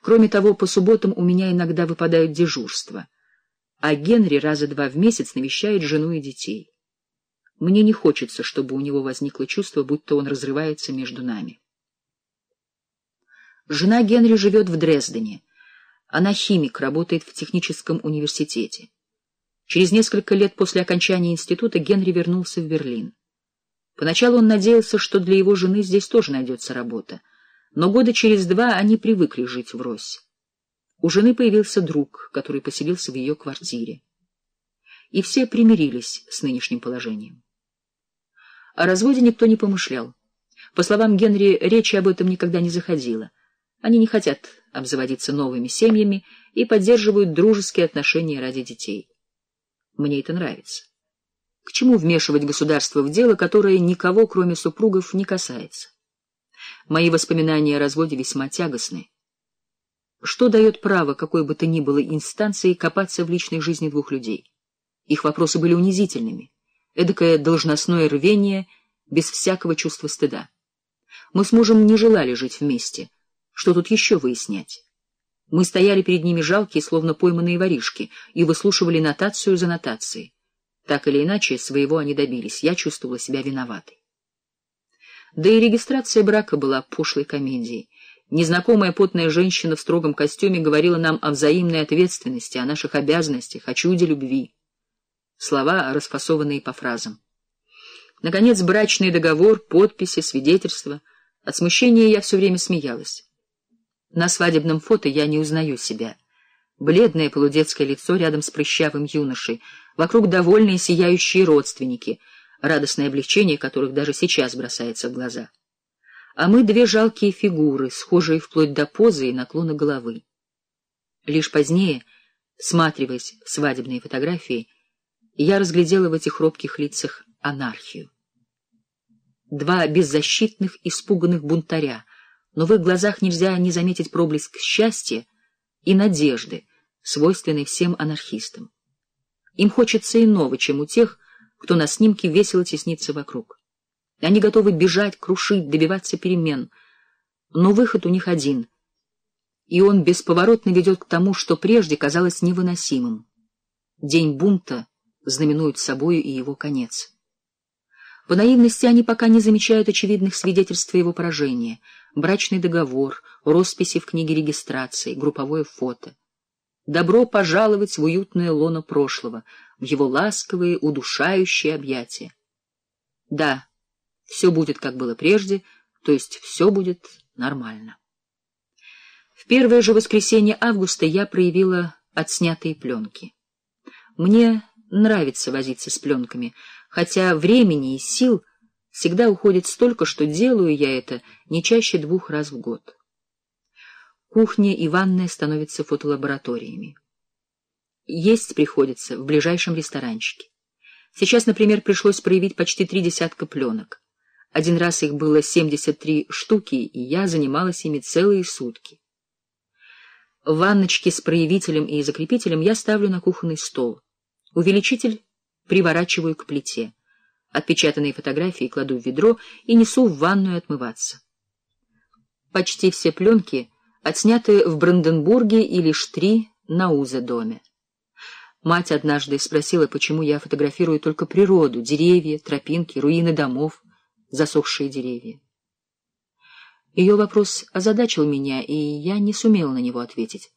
Кроме того, по субботам у меня иногда выпадают дежурства, а Генри раза два в месяц навещает жену и детей. Мне не хочется, чтобы у него возникло чувство, будто он разрывается между нами. Жена Генри живет в Дрездене. Она химик, работает в техническом университете. Через несколько лет после окончания института Генри вернулся в Берлин. Поначалу он надеялся, что для его жены здесь тоже найдется работа, но года через два они привыкли жить врозь. У жены появился друг, который поселился в ее квартире. И все примирились с нынешним положением. О разводе никто не помышлял. По словам Генри, речи об этом никогда не заходило. Они не хотят обзаводиться новыми семьями и поддерживают дружеские отношения ради детей. Мне это нравится. К чему вмешивать государство в дело, которое никого, кроме супругов, не касается? Мои воспоминания о разводе весьма тягостны. Что дает право какой бы то ни было инстанции копаться в личной жизни двух людей? Их вопросы были унизительными. Эдакое должностное рвение без всякого чувства стыда. Мы с мужем не желали жить вместе. Что тут еще выяснять? Мы стояли перед ними жалкие, словно пойманные воришки, и выслушивали нотацию за нотацией. Так или иначе, своего они добились. Я чувствовала себя виноватой. Да и регистрация брака была пошлой комедией. Незнакомая потная женщина в строгом костюме говорила нам о взаимной ответственности, о наших обязанностях, о чуде любви. Слова, расфасованные по фразам. Наконец, брачный договор, подписи, свидетельства. От смущения я все время смеялась. На свадебном фото я не узнаю себя. Бледное полудетское лицо рядом с прыщавым юношей — Вокруг довольные сияющие родственники, радостное облегчение которых даже сейчас бросается в глаза. А мы две жалкие фигуры, схожие вплоть до позы и наклона головы. Лишь позднее, всматриваясь в свадебные фотографии, я разглядела в этих робких лицах анархию. Два беззащитных, испуганных бунтаря, но в их глазах нельзя не заметить проблеск счастья и надежды, свойственной всем анархистам. Им хочется иного, чем у тех, кто на снимке весело теснится вокруг. Они готовы бежать, крушить, добиваться перемен. Но выход у них один. И он бесповоротно ведет к тому, что прежде казалось невыносимым. День бунта знаменует собою и его конец. По наивности они пока не замечают очевидных свидетельств его поражения. Брачный договор, росписи в книге регистрации, групповое фото — Добро пожаловать в уютное лоно прошлого, в его ласковые, удушающие объятия. Да, все будет, как было прежде, то есть все будет нормально. В первое же воскресенье августа я проявила отснятые пленки. Мне нравится возиться с пленками, хотя времени и сил всегда уходит столько, что делаю я это не чаще двух раз в год. Кухня и ванная становятся фотолабораториями. Есть приходится в ближайшем ресторанчике. Сейчас, например, пришлось проявить почти три десятка пленок. Один раз их было 73 штуки, и я занималась ими целые сутки. Ванночки с проявителем и закрепителем я ставлю на кухонный стол. Увеличитель приворачиваю к плите. Отпечатанные фотографии кладу в ведро и несу в ванную отмываться. Почти все пленки — отсняты в Бранденбурге и лишь три на Узе-доме. Мать однажды спросила, почему я фотографирую только природу, деревья, тропинки, руины домов, засохшие деревья. Ее вопрос озадачил меня, и я не сумела на него ответить.